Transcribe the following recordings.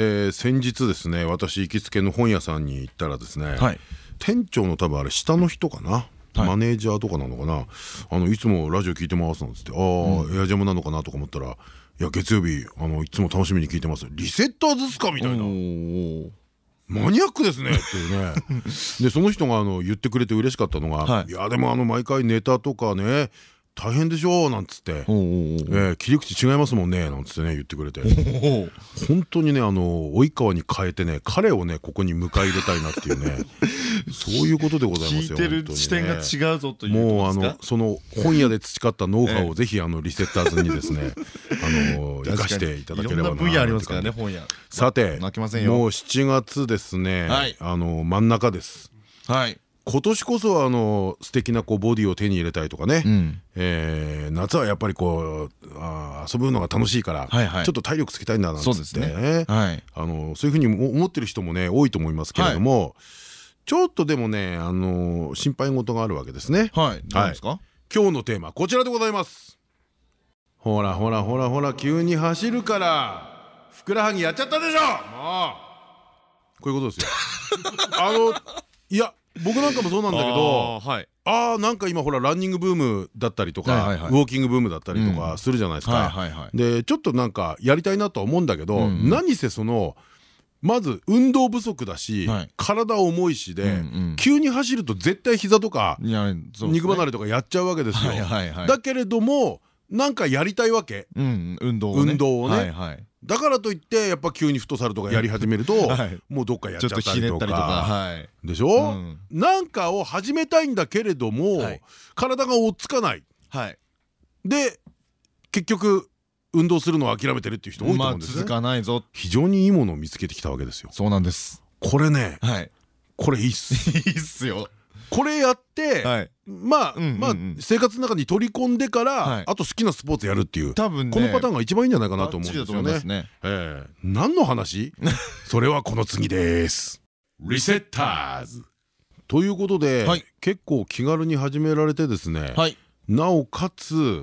えー先日ですね私行きつけの本屋さんに行ったらですね、はい。店長の多分あれ下の人かな、マネージャーとかなのかな？あのいつもラジオ聞いてますなんつってああ、エアジャムなのかなとか思ったら「いや月曜日あのいつも楽しみに聞いてますリセッターズっすか?」みたいな。マニアックですねっていうね。でその人があの言ってくれて嬉しかったのが「はい。いやでもあの毎回ネタとかね大変でしょ」なんつって「えー切り口違いますもんね」なんつってね言ってくれて。本当にねあの及川に変えてね彼をねここに迎え入れたいなっていうね。そういうことでございますよ視点が違うぞというもうあのその本屋で培ったノウハウをぜひあのリセッターズにですね あの生かしていただければないろんな分野ありますからね本屋。さてもう7月ですねはい。あの真ん中です。はい。今年こそはあの素敵なこうボディを手に入れたいとかね、んえー夏はやっぱりこうあー遊ぶのが楽しいから、はいはいちょっと体力つけたいんだなんてそうですねはいあのそういうふうにも思ってる人もね多いと思いますけれども、ちょっとでもねあの心配事があるわけですね。はい。何ですか？今日のテーマこちらでございます。ほらほらほらほら急に走るからふくらはぎやっちゃったでしょもうこういうことですよ。あのいや僕なんかもそうなんだけどはい。あーなんか今ほらランニングブームだったりとか、ウォーキングブームだったりとかするじゃないですか。でちょっとなんかやりたいなとは思うんだけど、何せそのまず運動不足だし、はい体重いしで、うんうん急に走ると絶対膝とか肉離れとかやっちゃうわけですよ。だけれどもなんかやりたいわけ。うん運動をね運動をねはいはい。だからといってやっぱ急にフットサルとかやり始めると、はいもうどっかやっちゃったりとひねったりとか。でしょ、うんなんかを始めたいんだけれども、はい体が追っつかないはい。で結局運動するのを諦めてるっていう人多いとまあ思うんですね、続かないぞ。非常にいいものを見つけてきたわけですよそうなんです。これねはい。これいいっす いいっすよ。これやって、はい。まあまあ生活の中に取り込んでから、はい。あと好きなスポーツやるっていう多分ね。このパターンが一番いいんじゃないかなと思うんですよね。何の話？それはこの次です。リセッターズ。ということで、はい。結構気軽に始められてですね、はい。なおかつ、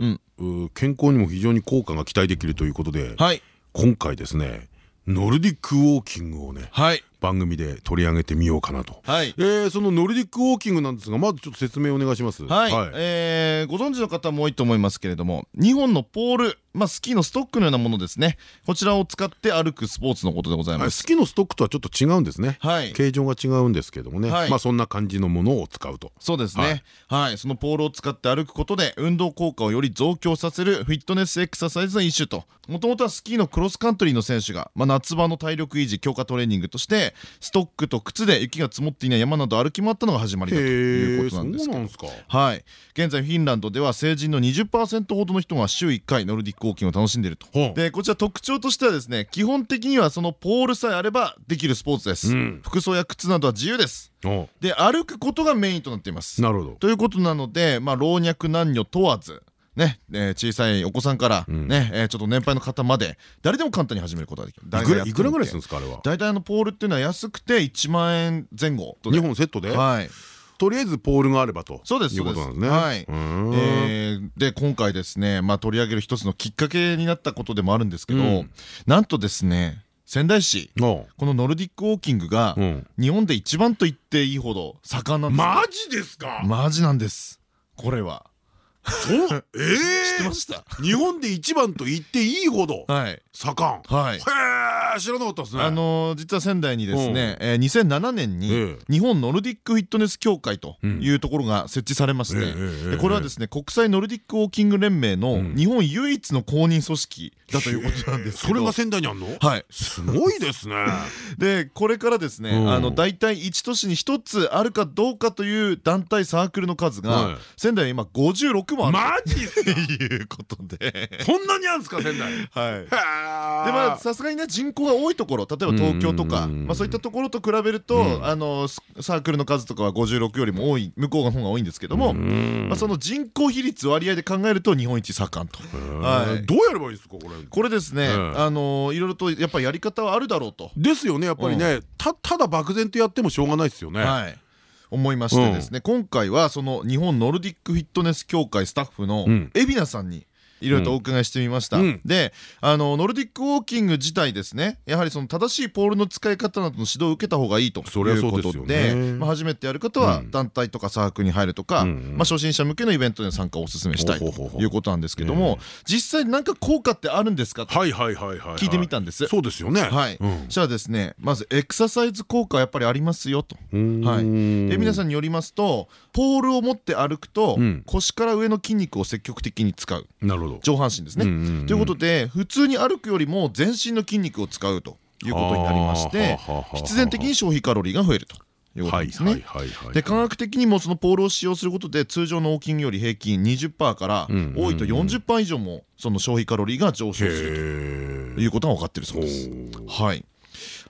健康にも非常に効果が期待できるということで、はい。今回ですねノルディックウォーキングをねはい番組で取り上げてみようかなと。はい。えー、そのノルディックウォーキングなんですがまずちょっと説明お願いします。はい、えーご存知の方も多いと思いますけれども2本のポール、まあ、スキーのストックのようなものですねこちらを使って歩くスポーツのことでございはいます。スキーのストックとはちょっと違うんですね。はい形状が違うんですけどもね、はいまあそんな感じのものを使うと。そうですね、はいそのポールを使って歩くことで運動効果をより増強させるフィットネスエクササイズの一種ともともとはスキーのクロスカントリーの選手が、まあ、夏場の体力維持強化トレーニングとしてストックと靴で雪が積もっていない山など歩き回ったのが始まりだということなんですけど。そうなんですか。はい、現在フィンランドでは成人の20%ほどの人が週1回ノルディックウォーキングを楽しんでいると。でこちら特徴としてはですね基本的にはそのポールさえあればできるスポーツです、うん。服装や靴などは自由です。おで歩くことがメインとなっています。なるほど。ということなので、まあ、老若男女問わずね、えー小さいお子さんから、ん。ね、えーちょっと年配の方まで誰でも簡単に始めることができる。いくらいくらぐらいするんるですかあれは？大体あのポールっていうのは安くて1万円前後と2本セットで、はい。とりあえずポールがあればとそうですいうことなんです。ね。はい。えーで今回ですね、まあ、取り上げる一つのきっかけになったことでもあるんですけど、うん。なんとですね仙台市おこのノルディックウォーキングがううん。日本で一番と言っていいほど盛んなんです。マジですか？マジなんです。これはそう？え知ってえました。日本で一番と言っていいほど。はい。盛ん。はい。へえ知らなかったですね。あのー実は仙台にですね、えー2007年にえ日本ノルディックフィットネス協会というところが設置されまして、これはですね国際ノルディックウォーキング連盟のん。日本唯一の公認組織だということなんですけど。それが仙台にあんの？はい。すごいですね。でこれからですね、うん。あの大体1都市に1つあるかどうかという団体サークルの数が、はい。仙台は今56もあるマジっすと いうことで。こんなにあるんですか仙台？へ はい。え。でまあさすがにね人口が多いところ例えば東京とかまあそういったところと比べるとあのサークルの数とかは56よりも多い向こうの方が多いんですけどもまあその人口比率割合で考えると日本一盛んと。はい。どうやればいいですかこれ。これですねあのいろいろとやっぱりやり方はあるだろうと。ですよねやっぱりね。たただ漠然とやってもしょうがないですよね。はい。思いましてですね、今回はその日本ノルディックフィットネス協会スタッフの海老名さんにいろいろとお伺いしてみました、うん、であのノルディックウォーキング自体ですねやはりその正しいポールの使い方などの指導を受けた方がいいということでまあ、初めてやる方は団体とかサークルに入るとか、まあ、初心者向けのイベントで参加をお勧めしたいということなんですけども実際何か効果ってあるんですか？と聞いてみたんです。そうですよね。はい。じゃあですねまずエクササイズ効果はやっぱりありますよと。はい。で皆さんによりますとポールを持って歩くと腰から上の筋肉を積極的に使う。なるほど上半身ですね。ということで普通に歩くよりも全身の筋肉を使うということになりまして必然的に消費カロリーが増えると。いうことですね。で科学的にもそのポールを使用することで通常のウォーキングより平均20%から多いと40%以上もその消費カロリーが上昇するということが分かっているそうです。はい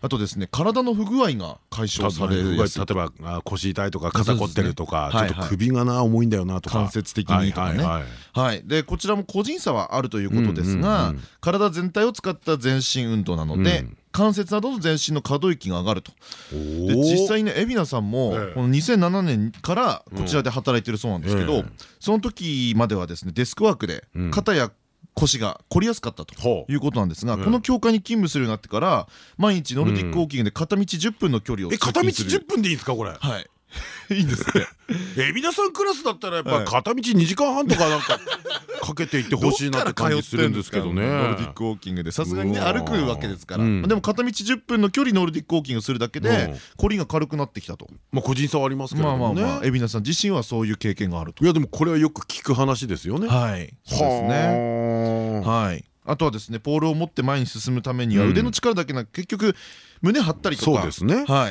あとですね体の不具合が解消される例えば腰痛いとか肩凝ってるとかちょっと首がな重いんだよなとか。関節的にとかね。はいでこちらも個人差はあるということですが体全体を使った全身運動なので関節などの全身の可動域が上がると。で実際にね海老名さんもこの2007年からこちらで働いてるそうなんですけどその時まではですねデスクワークで肩や腰が凝りやすかったということなんですが、この教会に勤務するようになってから毎日ノルディックウォーキングで片道10分の距離をえ片道10分でいいんですかこれ？はい いいんですね。え皆さんクラスだったらやっぱ片道2時間半とかなんか かけていってほしいなって感じするんですけどね。ノルディックウォーキングでさすがにね歩くわけですから。でも片道10分の距離ノルディックウォーキングするだけでこりが軽くなってきたと。まあ個人差はありますけどね。まあまあ海老名さん自身はそういう経験があると。いやでもこれはよく聞く話ですよね。はい。そうですね。はい。あとはですねポールを持って前に進むためには腕の力だけなく結局胸張ったりとか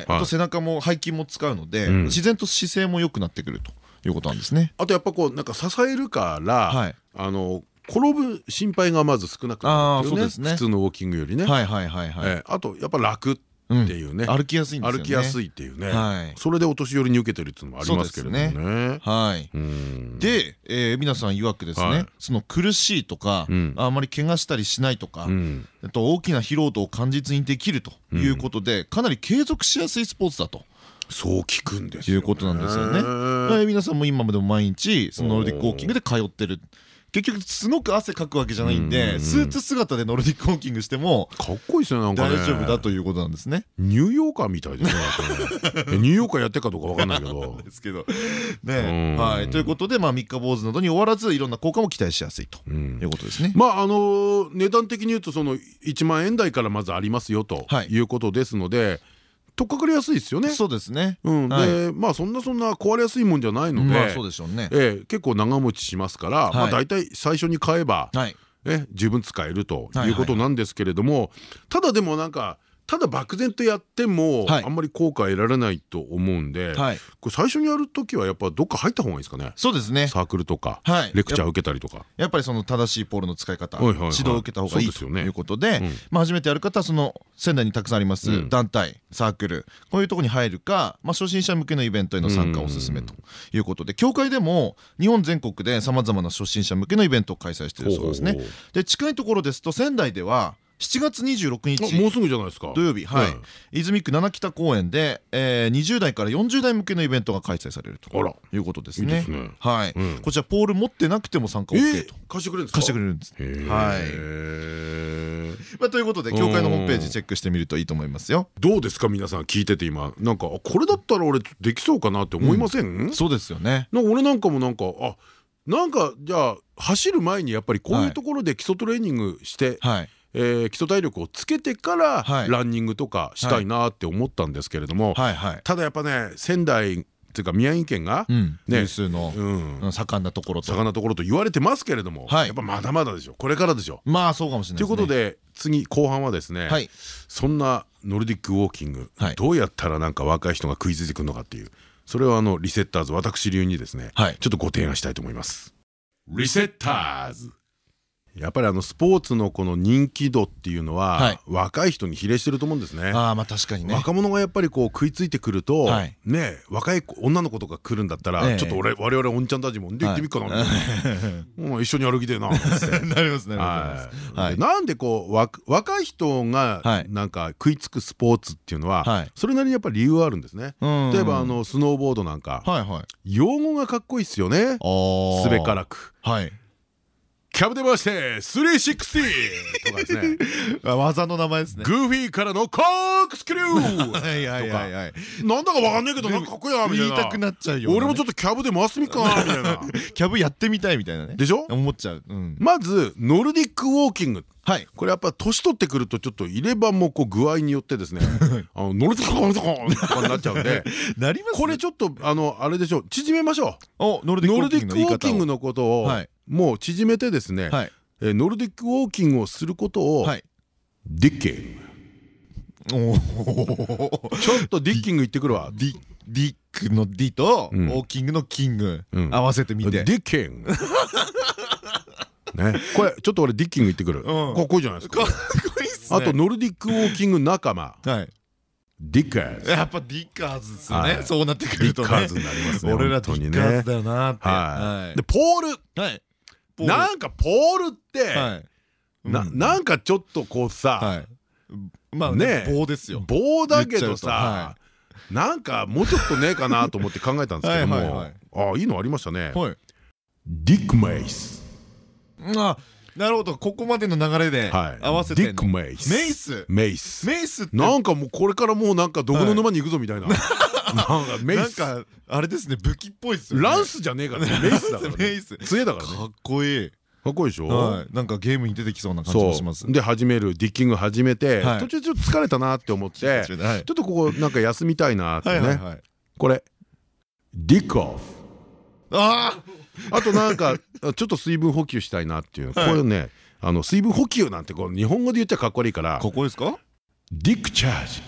あと背中も背筋も使うので自然と姿勢も良くなってくるということなんですね。あとやっぱこうなんか支えるからあの転ぶ心配がまず少なくなるんですね。普通のウォーキングよりね。あとやっぱ楽っていうね。歩きやすい歩きやすいっていうね。それでお年寄りに受けてるっていうのもありますけれどもね。はい。で皆さん曰くですねその苦しいとかあまり怪我したりしないとかと大きな疲労度を感じずにできるということでかなり継続しやすいスポーツだと。そう聞くんですいうことなんですよね。皆さんも今までも毎日そのノルディックウォーキングで通ってる結局すごく汗かくわけじゃないんでスーツ姿でノルディックウォーキングしてもかっこいいですよなんか大丈夫だということなんですね。ニューヨーカーみたいですねニューヨーカーやってるかどうかわかんないけど。ですけど。ね。はい。ということでまあ三日坊主などに終わらずいろんな効果も期待しやすいということですね。まああの値段的に言うとその1万円台からまずありますよということですので取っかかりやすいですよね。そうですね。うん、で、まあそんなそんな壊れやすいもんじゃないので、そうでしょうね。え結構長持ちしますから、まあ大体最初に買えば、え十分使えるということなんですけれども、ただでもなんかただ漠然とやってもあんまり効果得られないと思うんでこれ最初にやる時はやっぱどっか入った方がいいですかね？そうですね。サークルとかレクチャー受けたりとか。やっぱりその正しいポールの使い方指導を受けた方がいいということで初めてやる方はその仙台にたくさんあります。団体サークルこういうとこに入るか初心者向けのイベントへの参加をおすすめということで協会でも日本全国でさまざまな初心者向けのイベントを開催しているそうですね。で近いところですと仙台では7月26日。もうすぐじゃないですか。土曜日。はい。泉区七北公園で20代から40代向けのイベントが開催されると。いうことですね。はい。こちらポール持ってなくても参加 OK と。貸してくれるんです貸してくれるんです。はい。まあということで協会のホームページチェックしてみるといいと思いますよ。どうですか？皆さん聞いてて今。なんかこれだったら俺できそうかなって思いません？そうですよね。俺なんかもなんかあなんかじゃあ走る前にやっぱりこういうところで基礎トレーニングしてえー、基礎体力をつけてからランニングとかしたいなって思ったんですけれどもただやっぱね仙台っていうか宮城県が有数の盛んなところと。盛んなところと言われてますけれどもやっぱまだまだでしょ。これからでしょ。まあそうかもしれないということで次後半はですねそんなノルディックウォーキングどうやったらなんか若い人が食いついてくるのかっていうそれをあのリセッターズ私流にですねちょっとご提案したいと思います。リセッターズやっぱりあのスポーツのこの人気度っていうのははい。若い人に比例してると思うんですね。ああまあ確かにね。若者がやっぱりこう食いついてくるとはい。ね若い子女の子とか来るんだったえらえちょっと俺我々おんちゃんたちも「で行ってみっかな」も う一緒に歩きてえな」な。りますねなんでこうわ若い人がはい。なんか食いつくスポーツっていうのははい。それなりにやっぱり理由はあるんですね。例えばあのスノーボードなんかはいはい。用語がかっこいいっすよね。すべからく。はいキャブで回して360とかですね。あ技の名前ですね。グーフィーからのコークスクリューはいはいはい。はいなんだかわかんないけどなんかかっこいいなみたいな。言いたくなっちゃうよ俺もちょっとキャブで回してみっかなみたいな。キャブやってみたいみたいなね。でしょ？思っちゃう。うん。まずノルディックウォーキング。はい。これやっぱ年取ってくるとちょっと入れ歯もこう具合によってですね。あのノルディックウォーキングとかになっちゃうんで。なりますこれちょっとあのあれでしょう。縮めましょう。ノルディックウォーキングののことをはいもう縮めてですねはい。えノルディックウォーキングをすることをはい。ディッキングちょっとディッキング行ってくるわ。ディディックの D とウうん。ォーキングのキングうん。合わせてみて。ディッキングね。これちょっと俺ディッキング行ってくる。かっこいいじゃないですか。かっこいいっすね。あとノルディックウォーキング仲間。はい。ディッカーズやっぱディッカーズですね。そうなってくるとね。ディッカーズになりますね。俺らディッカーズだよなって。はい。でポールはいなんかポールってはい。なうん。なんかちょっとこうさはい。まあねね棒ですよ。棒だけどさなんかもうちょっとねえかなと思って考えたんですけども。ああいいのありましたね。はい。ディックメイスあなるほど。ここまでの流れではい。合わせてディックメイス。メイス。メイスメイスって。なんかもうこれからもうなんかどこの沼に行くぞみたいななんかメイス。なんかあれですね武器っぽいっすランスじゃねえからね。メイスだからね。メイス。杖だからね。かっこいい。かっこいいでしょ？はい。なんかゲームに出てきそうな感じもします。で始めるディッキング始めてはい。途中ちょっと疲れたなって思ってはい ちょっとここなんか休みたいなってね。これディックオフああとなんかちょっと水分補給したいなっていう。こはいれねあの水分補給なんてこう日本語で言っちゃかっこ悪いから。あここですか？ディックチャージ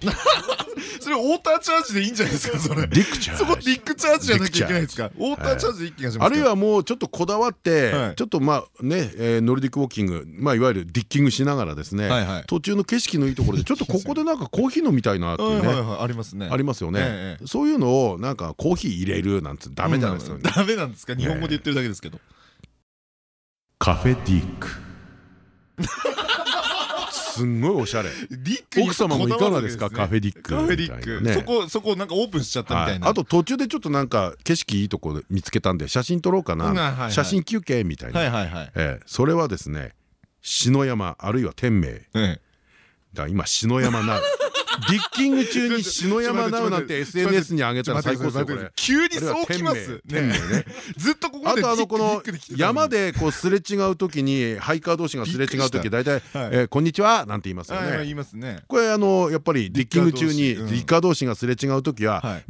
それウォーターチャージでいいんじゃないですか それ。ディックチャージ。そこディックチャージじゃなきゃいけないですか。ウォーターチャージでいい気がしますあるいはもうちょっとこだわって、はい。ちょっとまあね、えーノルディックウォーキング、まあ、いわゆるディッキングしながらですね、途中の景色のいいところでちょっとここでなんかコーヒー飲みたいなっていうね、ありますね。ありますよね、ええそういうのをなんかコーヒー入れるなんてダメじゃないですか、うんダメなんですか？日本語で言ってるだけですけど。カフェディック すんごいおしゃれ。奥様もいかがですか？カフェディックカフェディック。そこそこなんかオープンしちゃったみたはい。いなあと途中でちょっとなんか景色いいとこで見つけたんで写真撮ろうかな。い写真休憩みたいな、それはですね篠山あるいは天明ええ。だ今篠山なうディッキング中に篠山なうなんて SNS に上げたら最高ですよこれ。急にそうきますね。ずっとここあでとあのこの山ででこうすれ違う時にハイカー同士がすれ違う時大体はい「えーこんにちは」なんて言いますよ言ねいますね。これあのやっぱりディッキング中にデディッカー同士がすれ違う時は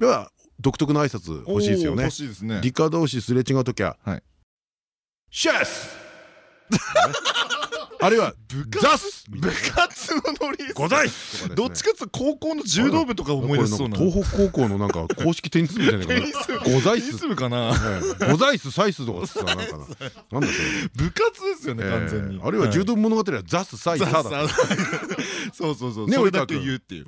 独特の挨拶欲しいですよね。欲しいですね。ディッカー同士すれ違う時ははい「シェス!」あるいは「ザス!」部活のノリございす!」とかですね。どっちかっていうと高校の柔道部とか思い出しそうな。東北高校のなんか公式テニス部みたいな。テニス部。ございす。テニス部かな？ございすサイスとかさなんか。ななんだそれ。部活ですよね完全に。えーあるいは柔道物語はザスサイサだ そうそうそう。ねそれだけ言うっていう。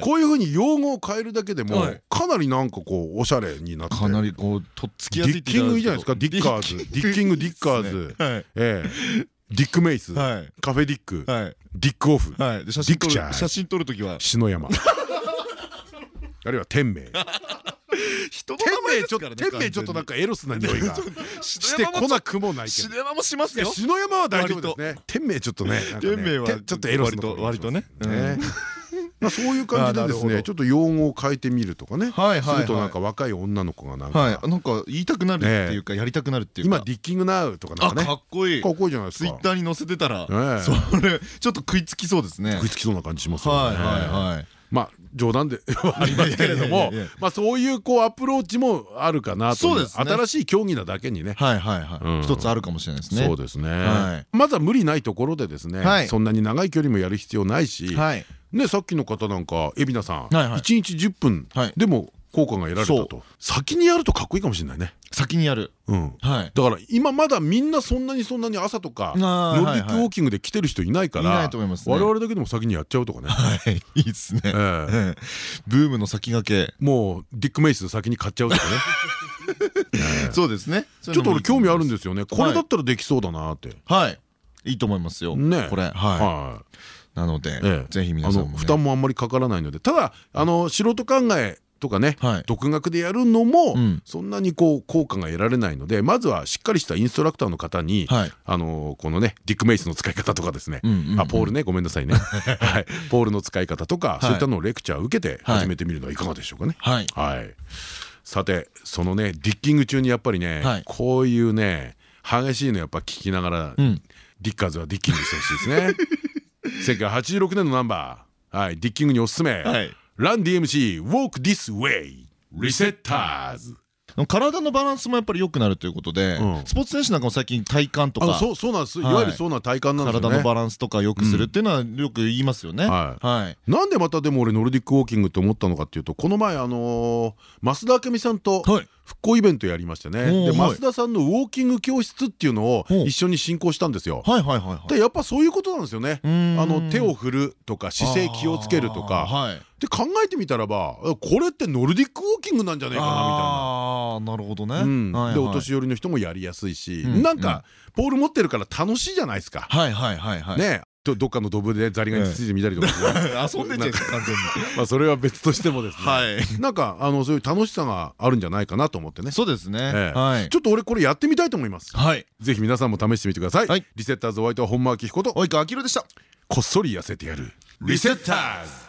こういうふうに用語を変えるだけでもはい。かなりなんかこうおしゃれになって。かなりこうとっつきディやすいってッキングいいじゃないですか。ディッカーズ。ディッキング。ディッカーズ。ええディックメイスはい。カフェディックはい。ディックオフはい。で写真撮ディクチャーる写真撮るときは。篠山。あるいは天明人の天名前ちょっと天明ちょっとなんかエロスな匂いが してこなくもないけど。シネマもしますよ。篠山は大丈夫ですね。天明ちょっとね天明はてちょっとエロスなとこ割と割とねそういう感じでですね ちょっと用語を変えてみるとかね。するとなんか若い女の子がなんかはい。なんか言いたくなるっていうかやりたくなるっていうか。今ディッキングナウとかなんあかね。かっこいい。かっこいいじゃないですか。ツイッターに載せてたらええ。それちょっと食いつきそうですね。食いつきそうな感じしますよね。はいはいはい。まあ冗談で はありますけれどもまあそういうこうアプローチもあるかなとそうですね。新しい競技なだけにね。はいはいはうん。い一つあるかもしれないですね。そうですね。はい。まずは無理ないところでですねはい。そんなに長い距離もやる必要ないしはい。ねさっきの方なんか海老名さんはいはい。1日10分はい。でも効果が得られたと。先にやるとかっこいいかもしれないね。先にやる。うん。はい。だから今まだみんなそんなにそんなに朝とかノルディックウォーキングで来てる人いないかいならいと思いますね。我々だけでも先にやっちゃうとかね。はいいいですね。ブームの先駆け。もうディック・メイス先に買っちゃうとかね。そうですね。ちょっと俺興味あるんでですよね。これだったらできそうだなって。はい。いいと思いますよ。ね。これ。はい。はい。なのでええ。ぜひ皆あさんもね。の負担もあんまりかからないので。ただあの素人考えとかねはい。独学でやるのもうん。そんなにこう効果が得られないのでまずはしっかりしたインストラクターの方にはい。あのこのねディック・メイスの使い方とかですね。あポールね？ごめんなさいね。はい。ポールの使い方とかい。そういったのをレクチャー受けてはい。始めてみるのはいかがでしょうかね。はい。はい。さてそのねディッキング中にやっぱりね、はい。こういうね激しいのやっぱ聞きながら、うん。ディッカーズはディッキングしてほしいですね。1986年のナンバー。はい。ディッキングにおすすめ、はいラン DMC Walk This Way. リセッターズ体のバランスもやっぱり良くなるということでうん。スポーツ選手なんかも最近体幹とか。あそうそうなんです。いはい。わゆるそうな体感なんですよね。体のバランスとか良くするっていうのはよく言いますよね。ははい。なんでまたでも俺ノルディックウォーキングって思ったのかっていうとこの前あのー増田明美さんとはい復興イベントやりましてね。で増田さんのウォーキング教室っていうのを一緒に進行したんですよ。でやっぱそういうことなんですよね。あの手を振るとか姿勢気をつけるとか。で考えてみたらばこれってノルディックウォーキングなんじゃないかなみたいな。ああなるほどね。うん。でお年寄りの人もやりやすいし。うんなんかポール持ってるから楽しいじゃないですか。はいはいはいはい。ねどどっかのドブでザリガニつついてみたりとか。遊んでんじゃないですか完全に。まあそれは別としてもですね。はい。なんかあのそういう楽しさがあるんじゃないかなと思ってね。そうですね。ちょっと俺これやってみたいと思います。はい。ぜひ皆さんも試してみてください、はい。リセッターズお相手は本間明彦と及川明宏でした。こっそり痩せてやる。リセッターズ